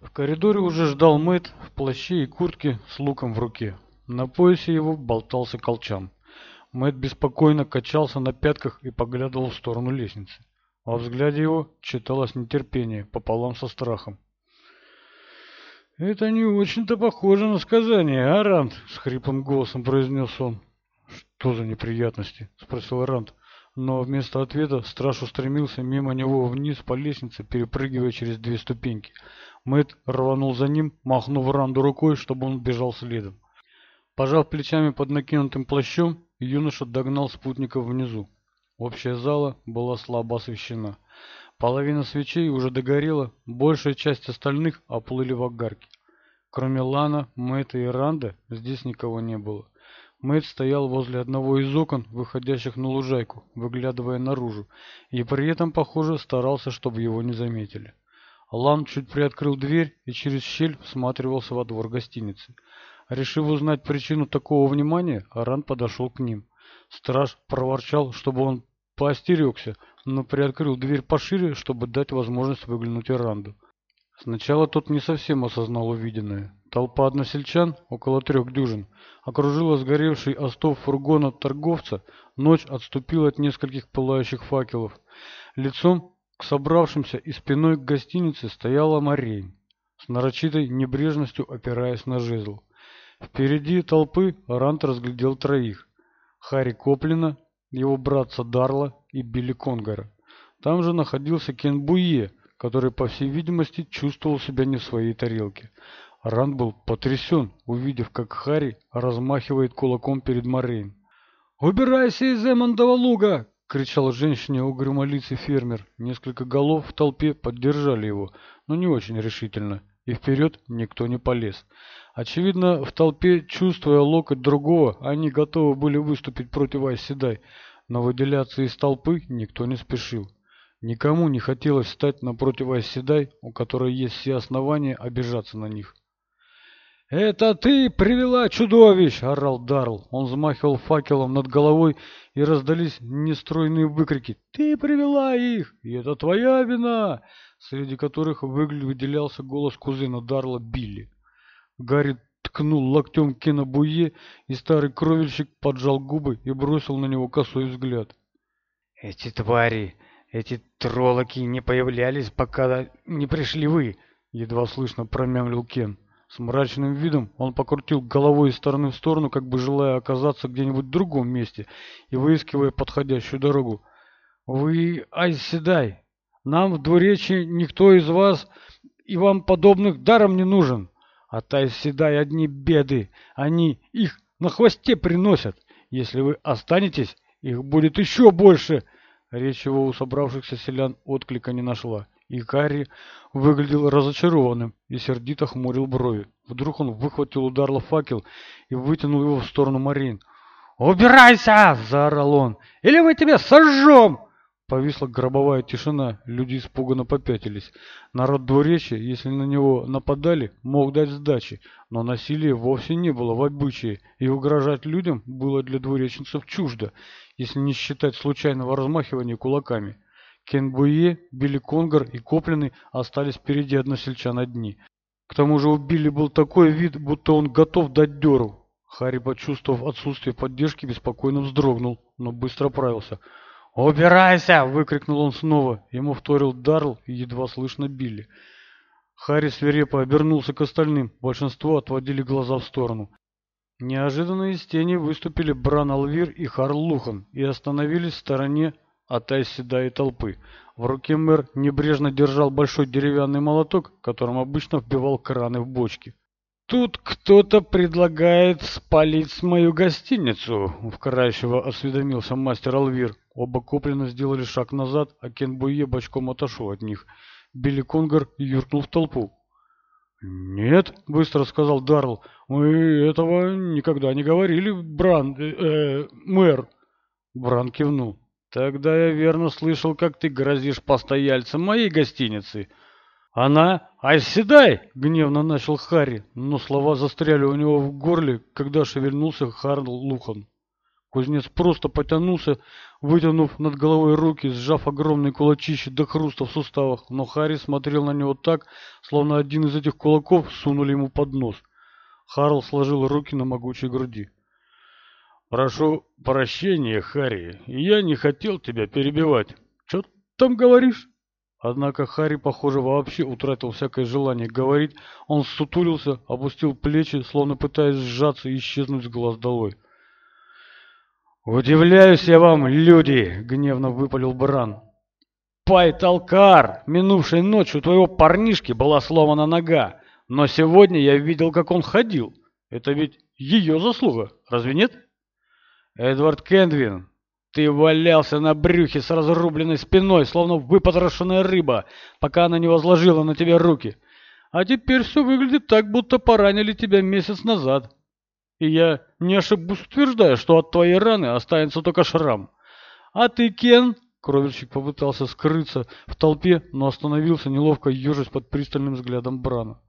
В коридоре уже ждал Мэтт в плаще и куртке с луком в руке. На поясе его болтался колчан. Мэтт беспокойно качался на пятках и поглядывал в сторону лестницы. Во взгляде его читалось нетерпение пополам со страхом. «Это не очень-то похоже на сказание, а, Ранд?» — с хриплым голосом произнес он. «Что за неприятности?» — спросил Ранд но вместо ответа страж устремился мимо него вниз по лестнице, перепрыгивая через две ступеньки. Мэтт рванул за ним, махнув Ранду рукой, чтобы он бежал следом. Пожав плечами под накинутым плащом, юноша догнал спутников внизу. Общая зала была слабо освещена. Половина свечей уже догорела, большая часть остальных оплыли в огарке. Кроме Лана, Мэтта и Ранда здесь никого не было мэтт стоял возле одного из окон выходящих на лужайку выглядывая наружу и при этом похоже старался чтобы его не заметили. Лан чуть приоткрыл дверь и через щель всматривался во двор гостиницы. Решив узнать причину такого внимания аран подошел к ним. Страж проворчал чтобы он поостерегся но приоткрыл дверь пошире чтобы дать возможность выглянуть Аранду. сначала тот не совсем осознал увиденное. Толпа односельчан, около трех дюжин, окружила сгоревший остов фургона торговца, ночь отступила от нескольких пылающих факелов. Лицом к собравшимся и спиной к гостинице стояла Марень, с нарочитой небрежностью опираясь на жезл. Впереди толпы Рант разглядел троих – Харри Коплина, его братца Дарла и Билли Конгара. Там же находился Кен Буе, который, по всей видимости, чувствовал себя не в своей тарелке. Ранд был потрясен, увидев, как Хари размахивает кулаком перед Морейн. «Убирайся из Эммондова луга!» — кричал женщине угрюмолицый фермер. Несколько голов в толпе поддержали его, но не очень решительно, и вперед никто не полез. Очевидно, в толпе, чувствуя локоть другого, они готовы были выступить против Айседай, но выделяться из толпы никто не спешил. Никому не хотелось встать напротив Айседай, у которой есть все основания обижаться на них. «Это ты привела чудовищ!» — орал Дарл. Он взмахивал факелом над головой, и раздались нестройные выкрики. «Ты привела их! И это твоя вина!» Среди которых выделялся голос кузена Дарла Билли. Гарри ткнул локтем Кена Буе, и старый кровельщик поджал губы и бросил на него косой взгляд. «Эти твари, эти троллоки не появлялись, пока не пришли вы!» — едва слышно промямлил Кен. С мрачным видом он покрутил головой из стороны в сторону, как бы желая оказаться где-нибудь в другом месте и выискивая подходящую дорогу. «Вы айседай! Нам в двуречи никто из вас и вам подобных даром не нужен! А айседай одни беды, они их на хвосте приносят! Если вы останетесь, их будет еще больше!» Речь его у собравшихся селян отклика не нашла и Гарри выглядел разочарованным и сердито хмурил брови. Вдруг он выхватил удар факел и вытянул его в сторону Марин. «Убирайся!» – заорал он. «Или мы тебя сожжем!» Повисла гробовая тишина, люди испуганно попятились. Народ двуречия, если на него нападали, мог дать сдачи, но насилия вовсе не было в обычае, и угрожать людям было для двуреченцев чуждо, если не считать случайного размахивания кулаками. Кенбуи, Билли Конгр и Коплены остались впереди односельчан одни. К тому же у Билли был такой вид, будто он готов дать дёру. Харри, почувствовав отсутствие поддержки, беспокойно вздрогнул, но быстро оправился. «Убирайся!» — выкрикнул он снова. Ему вторил Дарл и едва слышно Билли. Харри свирепо обернулся к остальным. Большинство отводили глаза в сторону. Неожиданно из тени выступили Бран Алвир и Харл Лухан и остановились в стороне от седая толпы. В руке мэр небрежно держал большой деревянный молоток, которым обычно вбивал краны в бочки. «Тут кто-то предлагает спалить мою гостиницу», — вкрадчиво осведомился мастер Алвир. Оба Коплина сделали шаг назад, а Кен Буе бочком отошел от них. Билли Конгар юркнул в толпу. «Нет», — быстро сказал Дарл, — «мы этого никогда не говорили, Бран... Э, э мэр». Бран кивнул. Тогда я верно слышал, как ты грозишь постояльцам моей гостиницы. Она... «Оседай!» — гневно начал Харри, но слова застряли у него в горле, когда шевельнулся Харл Лухан. Кузнец просто потянулся, вытянув над головой руки, сжав огромные кулачище до хруста в суставах, но Харри смотрел на него так, словно один из этих кулаков сунули ему под нос. Харл сложил руки на могучей груди. Прошу прощения, Харри, я не хотел тебя перебивать. Что ты там говоришь? Однако Харри, похоже, вообще утратил всякое желание говорить. Он сутулился, опустил плечи, словно пытаясь сжаться и исчезнуть с глаз долой. «Удивляюсь я вам, люди!» — гневно выпалил Бран. «Пайталкар! Минувшей ночью твоего парнишки была сломана нога, но сегодня я видел, как он ходил. Это ведь ее заслуга, разве нет?» Эдвард Кендвин, ты валялся на брюхе с разрубленной спиной, словно выпотрошенная рыба, пока она не возложила на тебя руки. А теперь все выглядит так, будто поранили тебя месяц назад. И я не ошибусь, утверждая, что от твоей раны останется только шрам. А ты, Кен, Кровельщик попытался скрыться в толпе, но остановился, неловко ежась под пристальным взглядом Брана.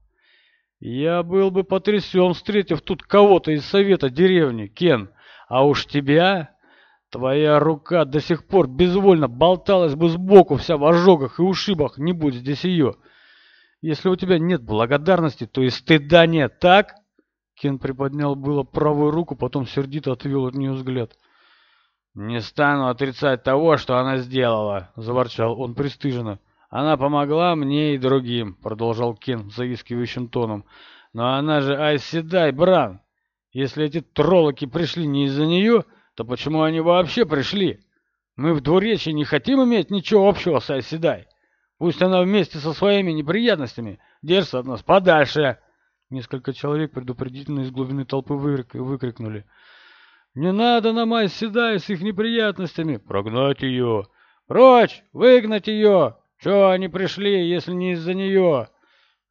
«Я был бы потрясен, встретив тут кого-то из совета деревни, Кен. А уж тебя, твоя рука до сих пор безвольно болталась бы сбоку вся в ожогах и ушибах, не будь здесь ее. Если у тебя нет благодарности, то и стыда нет, так?» Кен приподнял было правую руку, потом сердито отвел от нее взгляд. «Не стану отрицать того, что она сделала», — заворчал он пристыженно. «Она помогла мне и другим», — продолжал Кен заискивающим тоном. «Но она же Айседай, Бран! Если эти троллоки пришли не из-за нее, то почему они вообще пришли? Мы в двуречии не хотим иметь ничего общего с Айседай. Пусть она вместе со своими неприятностями держится от нас подальше. Несколько человек предупредительно из глубины толпы выкрикнули. «Не надо нам Айседай с их неприятностями! Прогнать ее! Прочь! Выгнать ее! Чего они пришли, если не из-за нее?»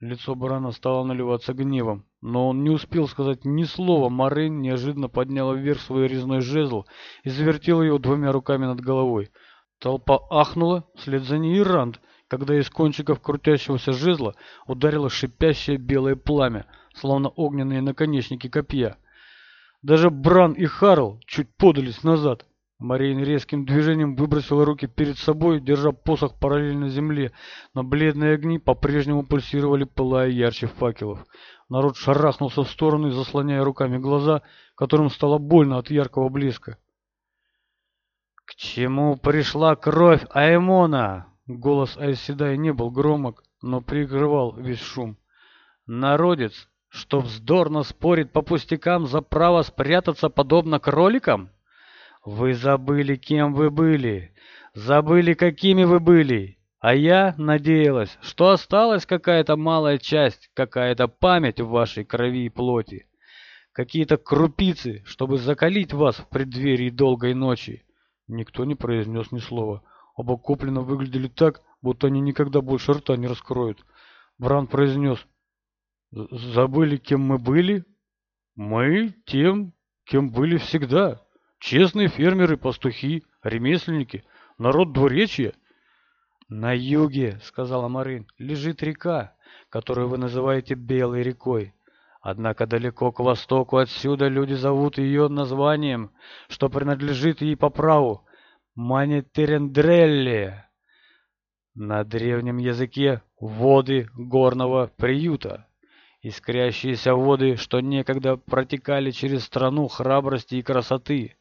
Лицо барана стало наливаться гневом. Но он не успел сказать ни слова. Морейн неожиданно подняла вверх свой резной жезл и завертела его двумя руками над головой. Толпа ахнула, вслед за ней и Ранд, когда из кончиков крутящегося жезла ударило шипящее белое пламя, словно огненные наконечники копья. Даже Бран и Харл чуть подались назад, Марин резким движением выбросила руки перед собой, держа посох параллельно земле, но бледные огни по-прежнему пульсировали, пылая ярче факелов. Народ шарахнулся в стороны, заслоняя руками глаза, которым стало больно от яркого блеска. «К чему пришла кровь Аймона?» Голос Айседай не был громок, но прикрывал весь шум. «Народец, что вздорно спорит по пустякам за право спрятаться подобно кроликам?» Вы забыли, кем вы были, забыли, какими вы были. А я надеялась, что осталась какая-то малая часть, какая-то память в вашей крови и плоти. Какие-то крупицы, чтобы закалить вас в преддверии долгой ночи. Никто не произнес ни слова. Оба Коплина выглядели так, будто они никогда больше рта не раскроют. Бран произнес, «Забыли, кем мы были? Мы тем, кем были всегда». Честные фермеры, пастухи, ремесленники, народ двуречья. На юге, сказала Марин, лежит река, которую вы называете Белой рекой. Однако далеко к востоку отсюда люди зовут ее названием, что принадлежит ей по праву — Манитерендрелли. На древнем языке — воды горного приюта. Искрящиеся воды, что некогда протекали через страну храбрости и красоты,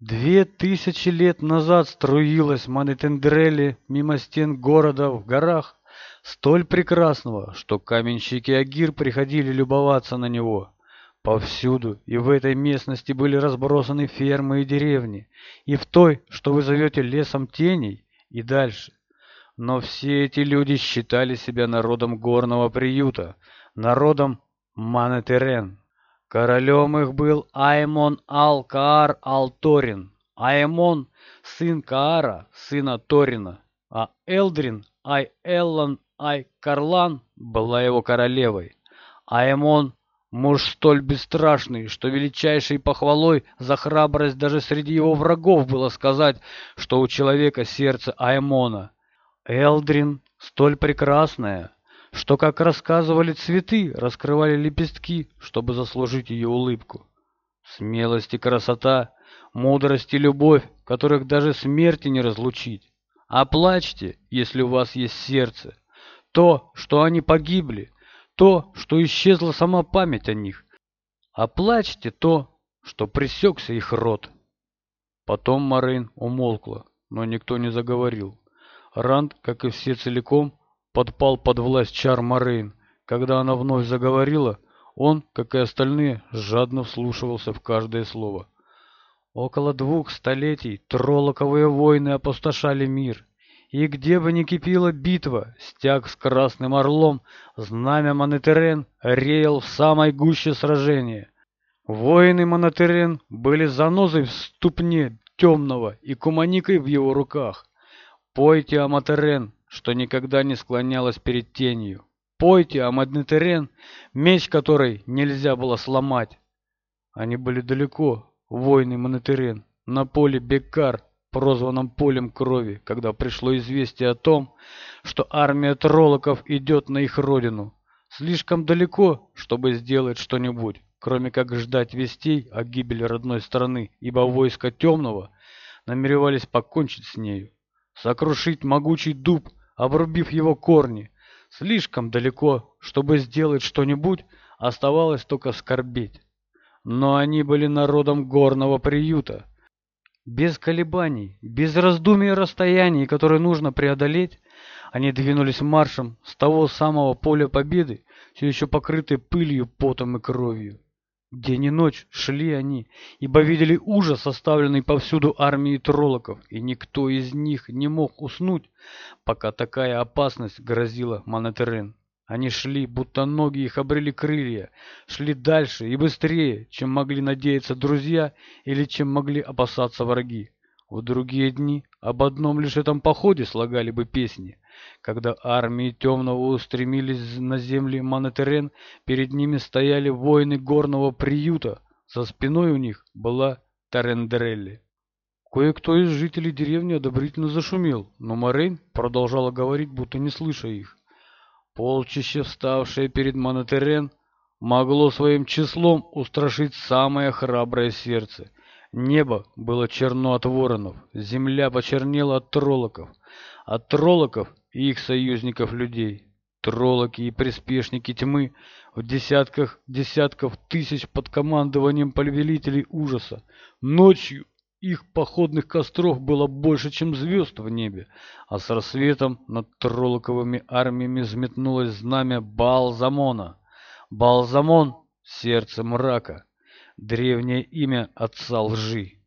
Две тысячи лет назад струилась Манетендрели мимо стен города в горах, столь прекрасного, что каменщики Агир приходили любоваться на него. Повсюду и в этой местности были разбросаны фермы и деревни, и в той, что вы зовете лесом теней, и дальше. Но все эти люди считали себя народом горного приюта, народом Манетерен. Королем их был Аймон Ал-Каар Аймон – сын Каара, сына Торина, а Элдрин Ай-Эллан Ай-Карлан была его королевой. Аймон – муж столь бесстрашный, что величайшей похвалой за храбрость даже среди его врагов было сказать, что у человека сердце Аймона. Элдрин – столь прекрасная, что, как рассказывали цветы, раскрывали лепестки, чтобы заслужить ее улыбку. Смелость и красота, мудрость и любовь, которых даже смерти не разлучить. Оплачьте, если у вас есть сердце, то, что они погибли, то, что исчезла сама память о них. Оплачьте то, что пресекся их рот. Потом Марин умолкла, но никто не заговорил. Ранд, как и все целиком, подпал под власть чар Морейн. Когда она вновь заговорила, он, как и остальные, жадно вслушивался в каждое слово. Около двух столетий троллоковые войны опустошали мир. И где бы ни кипела битва, стяг с Красным Орлом, знамя Монотерен реял в самой гуще сражения. Воины Монотерен были занозой в ступне темного и куманикой в его руках. «Пойте, Аматерен, что никогда не склонялась перед тенью. Пойте а о меч который нельзя было сломать. Они были далеко, воины Маднетерен, на поле Беккар, прозванном полем крови, когда пришло известие о том, что армия троллоков идет на их родину. Слишком далеко, чтобы сделать что-нибудь, кроме как ждать вестей о гибели родной страны, ибо войска темного намеревались покончить с нею, сокрушить могучий дуб, обрубив его корни. Слишком далеко, чтобы сделать что-нибудь, оставалось только скорбеть. Но они были народом горного приюта. Без колебаний, без раздумий расстояний, которые нужно преодолеть, они двинулись маршем с того самого поля победы, все еще покрытой пылью, потом и кровью. День и ночь шли они, ибо видели ужас, составленный повсюду армией троллоков, и никто из них не мог уснуть, пока такая опасность грозила Манатерен. Они шли, будто ноги их обрели крылья, шли дальше и быстрее, чем могли надеяться друзья или чем могли опасаться враги. В другие дни об одном лишь этом походе слагали бы песни когда армии темного устремились на земли Монетерен, перед ними стояли воины горного приюта, за спиной у них была Тарендрелли. Кое-кто из жителей деревни одобрительно зашумел, но Морейн продолжала говорить, будто не слыша их. Полчище, вставшее перед Монетерен, могло своим числом устрашить самое храброе сердце. Небо было черно от воронов, земля почернела от троллоков. От троллоков их союзников людей, троллоки и приспешники тьмы в десятках десятков тысяч под командованием повелителей ужаса. Ночью их походных костров было больше, чем звезд в небе, а с рассветом над троллоковыми армиями взметнулось знамя Балзамона. Балзамон — сердце мрака, древнее имя отца лжи.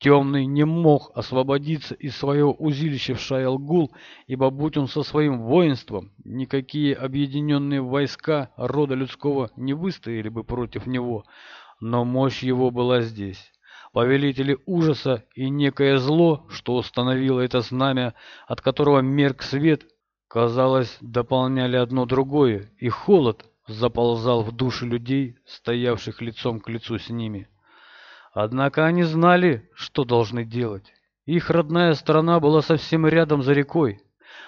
Темный не мог освободиться из своего узилища в Шайлгул, ибо будь он со своим воинством, никакие объединенные войска рода людского не выстояли бы против него, но мощь его была здесь. Повелители ужаса и некое зло, что установило это знамя, от которого мерк свет, казалось, дополняли одно другое, и холод заползал в души людей, стоявших лицом к лицу с ними. Однако они знали, что должны делать. Их родная страна была совсем рядом за рекой.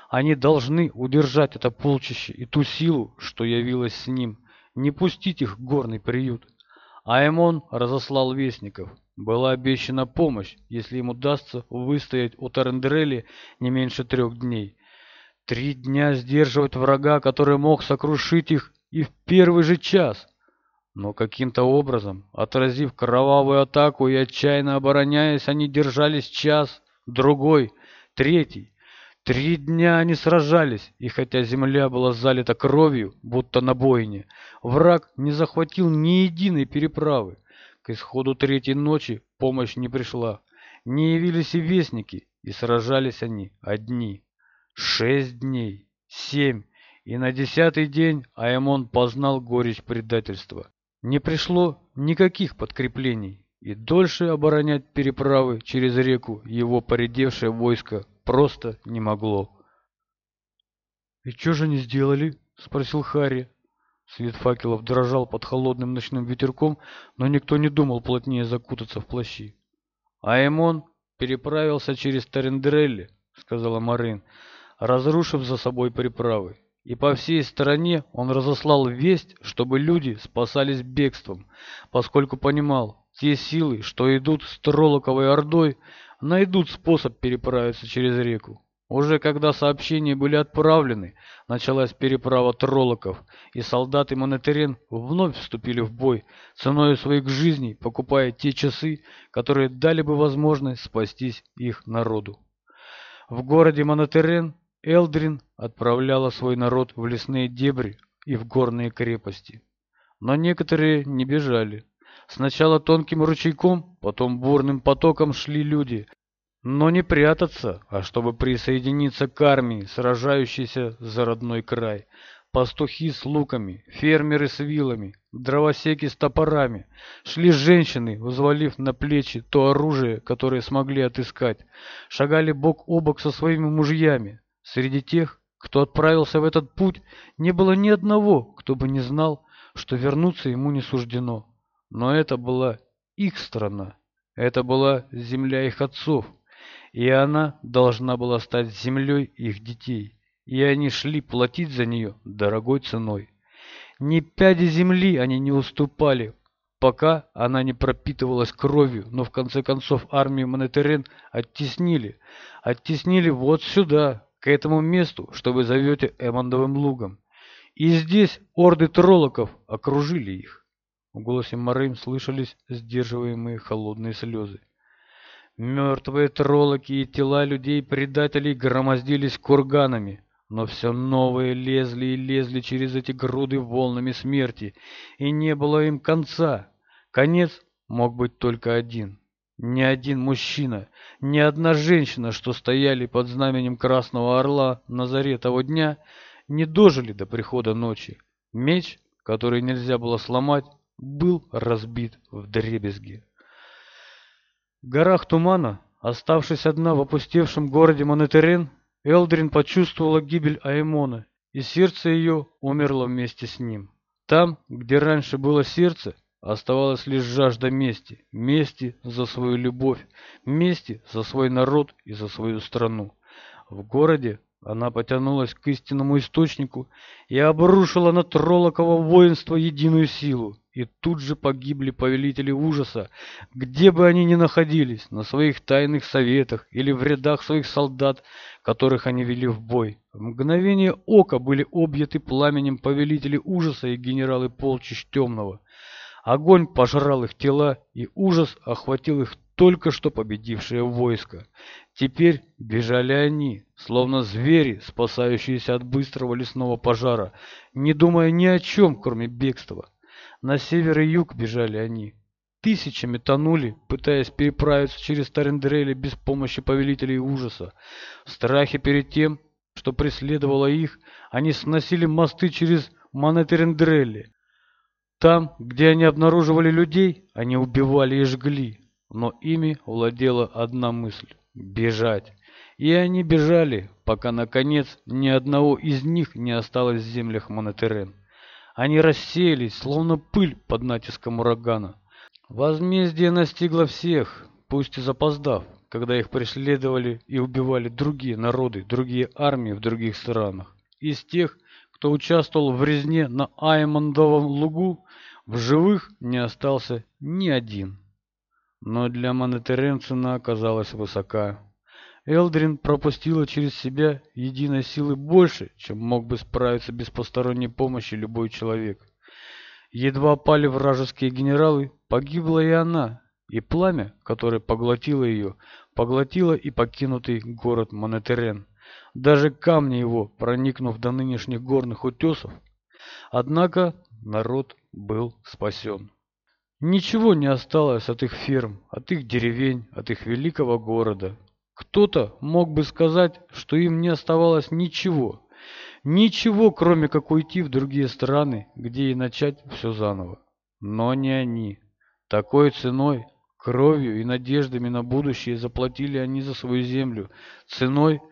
Они должны удержать это полчище и ту силу, что явилась с ним, не пустить их в горный приют. Аймон разослал вестников. Была обещана помощь, если им удастся выстоять у Тарендрели не меньше трех дней. Три дня сдерживать врага, который мог сокрушить их и в первый же час. Но каким-то образом, отразив кровавую атаку и отчаянно обороняясь, они держались час, другой, третий. Три дня они сражались, и хотя земля была залита кровью, будто на бойне, враг не захватил ни единой переправы. К исходу третьей ночи помощь не пришла. Не явились и вестники, и сражались они одни. Шесть дней, семь, и на десятый день Аймон познал горечь предательства не пришло никаких подкреплений, и дольше оборонять переправы через реку его поредевшее войско просто не могло. «И что же они сделали?» — спросил Харри. Свет факелов дрожал под холодным ночным ветерком, но никто не думал плотнее закутаться в плащи. «Аймон переправился через Тарендрелли», — сказала Марин, разрушив за собой переправы и по всей стране он разослал весть, чтобы люди спасались бегством, поскольку понимал, те силы, что идут с Тролоковой Ордой, найдут способ переправиться через реку. Уже когда сообщения были отправлены, началась переправа троллоков, и солдаты Монетерен вновь вступили в бой, ценой своих жизней покупая те часы, которые дали бы возможность спастись их народу. В городе Монетерен Элдрин отправляла свой народ в лесные дебри и в горные крепости. Но некоторые не бежали. Сначала тонким ручейком, потом бурным потоком шли люди, но не прятаться, а чтобы присоединиться к армии, сражающейся за родной край. Пастухи с луками, фермеры с вилами, дровосеки с топорами. Шли женщины, взвалив на плечи то оружие, которое смогли отыскать. Шагали бок о бок со своими мужьями. Среди тех, кто отправился в этот путь, не было ни одного, кто бы не знал, что вернуться ему не суждено. Но это была их страна, это была земля их отцов, и она должна была стать землей их детей, и они шли платить за нее дорогой ценой. Ни пяди земли они не уступали, пока она не пропитывалась кровью, но в конце концов армию Монетерен оттеснили. Оттеснили вот сюда, к этому месту, что вы зовете Эмондовым лугом. И здесь орды троллоков окружили их. В голосе Марым слышались сдерживаемые холодные слезы. Мертвые троллоки и тела людей-предателей громоздились курганами, но все новые лезли и лезли через эти груды волнами смерти, и не было им конца. Конец мог быть только один ни один мужчина, ни одна женщина, что стояли под знаменем Красного Орла на заре того дня, не дожили до прихода ночи. Меч, который нельзя было сломать, был разбит в дребезги. В горах тумана, оставшись одна в опустевшем городе Монетерен, Элдрин почувствовала гибель Аймона, и сердце ее умерло вместе с ним. Там, где раньше было сердце, Оставалась лишь жажда мести, мести за свою любовь, мести за свой народ и за свою страну. В городе она потянулась к истинному источнику и обрушила на Тролокова воинство единую силу. И тут же погибли повелители ужаса, где бы они ни находились, на своих тайных советах или в рядах своих солдат, которых они вели в бой. В мгновение ока были объяты пламенем повелители ужаса и генералы полчищ темного. Огонь пожрал их тела, и ужас охватил их только что победившее войско. Теперь бежали они, словно звери, спасающиеся от быстрого лесного пожара, не думая ни о чем, кроме бегства. На север и юг бежали они. Тысячами тонули, пытаясь переправиться через Тарендрели без помощи повелителей ужаса. В страхе перед тем, что преследовало их, они сносили мосты через Манатерендрели, там, где они обнаруживали людей, они убивали и жгли, но ими владела одна мысль – бежать. И они бежали, пока, наконец, ни одного из них не осталось в землях Монотерен. Они рассеялись, словно пыль под натиском урагана. Возмездие настигло всех, пусть и запоздав, когда их преследовали и убивали другие народы, другие армии в других странах. Из тех, кто участвовал в резне на Аймондовом лугу, в живых не остался ни один. Но для Монетерен цена оказалась высока. Элдрин пропустила через себя единой силы больше, чем мог бы справиться без посторонней помощи любой человек. Едва пали вражеские генералы, погибла и она, и пламя, которое поглотило ее, поглотило и покинутый город Монетерен даже камни его, проникнув до нынешних горных утесов. Однако народ был спасен. Ничего не осталось от их ферм, от их деревень, от их великого города. Кто-то мог бы сказать, что им не оставалось ничего. Ничего, кроме как уйти в другие страны, где и начать все заново. Но не они. Такой ценой, кровью и надеждами на будущее заплатили они за свою землю, ценой,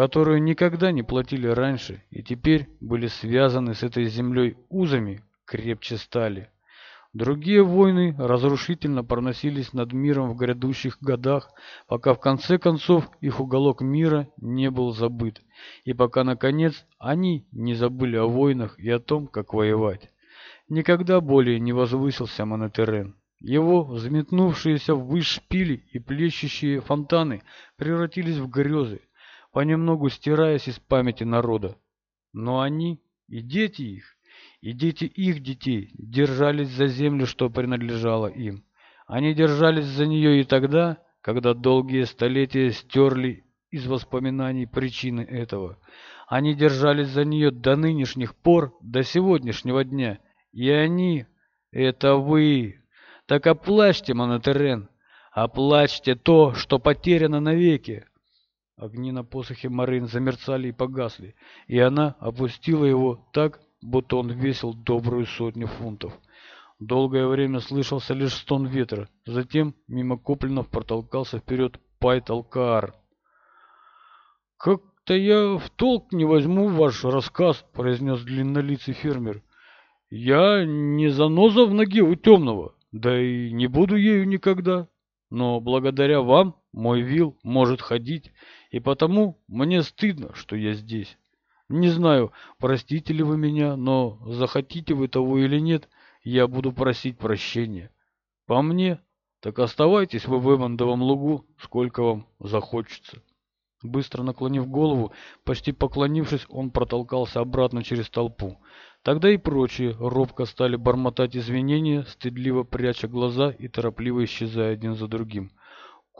которые никогда не платили раньше и теперь были связаны с этой землей узами, крепче стали. Другие войны разрушительно проносились над миром в грядущих годах, пока в конце концов их уголок мира не был забыт, и пока, наконец, они не забыли о войнах и о том, как воевать. Никогда более не возвысился Монотерен. Его взметнувшиеся ввысь шпили и плещущие фонтаны превратились в грезы, понемногу стираясь из памяти народа. Но они и дети их, и дети их детей держались за землю, что принадлежало им. Они держались за нее и тогда, когда долгие столетия стерли из воспоминаний причины этого. Они держались за нее до нынешних пор, до сегодняшнего дня. И они — это вы. Так оплачьте, Монотерен, оплачьте то, что потеряно навеки. Огни на посохе Марин замерцали и погасли, и она опустила его так, будто он весил добрую сотню фунтов. Долгое время слышался лишь стон ветра, затем мимо Куплинов протолкался вперед Пайт Алкаар. «Как-то я в толк не возьму ваш рассказ», — произнес длиннолицый фермер. «Я не заноза в ноге у темного, да и не буду ею никогда, но благодаря вам мой Вил может ходить, и потому мне стыдно, что я здесь. Не знаю, простите ли вы меня, но захотите вы того или нет, я буду просить прощения. По мне, так оставайтесь вы в Эвандовом лугу, сколько вам захочется. Быстро наклонив голову, почти поклонившись, он протолкался обратно через толпу. Тогда и прочие робко стали бормотать извинения, стыдливо пряча глаза и торопливо исчезая один за другим.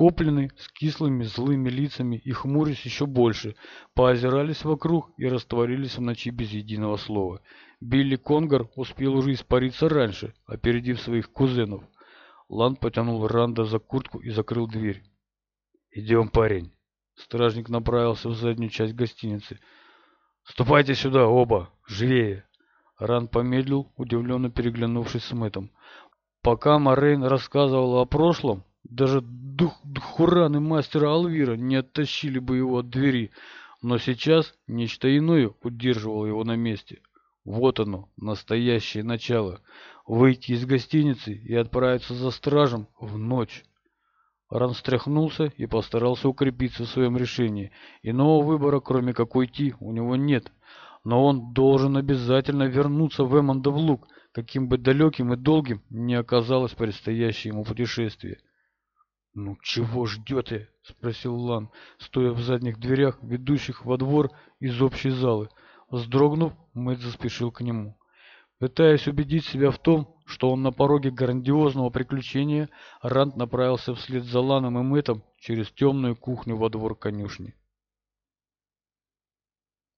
Коплены, с кислыми злыми лицами и хмурясь еще больше, поозирались вокруг и растворились в ночи без единого слова. Билли Конгар успел уже испариться раньше, опередив своих кузенов. Лан потянул Ранда за куртку и закрыл дверь. «Идем, парень!» Стражник направился в заднюю часть гостиницы. «Ступайте сюда, оба! Живее!» Ран помедлил, удивленно переглянувшись с Мэттом. Пока Морейн рассказывала о прошлом, даже дух Дхуран и мастера Алвира не оттащили бы его от двери, но сейчас нечто иное удерживало его на месте. Вот оно, настоящее начало. Выйти из гостиницы и отправиться за стражем в ночь. Ран встряхнулся и постарался укрепиться в своем решении. Иного выбора, кроме как уйти, у него нет. Но он должен обязательно вернуться в Эммондов каким бы далеким и долгим не оказалось предстоящее ему путешествие. «Ну чего ждете?» – спросил Лан, стоя в задних дверях, ведущих во двор из общей залы. Вздрогнув, Мэтт заспешил к нему. Пытаясь убедить себя в том, что он на пороге грандиозного приключения, Ранд направился вслед за Ланом и Мэттом через темную кухню во двор конюшни.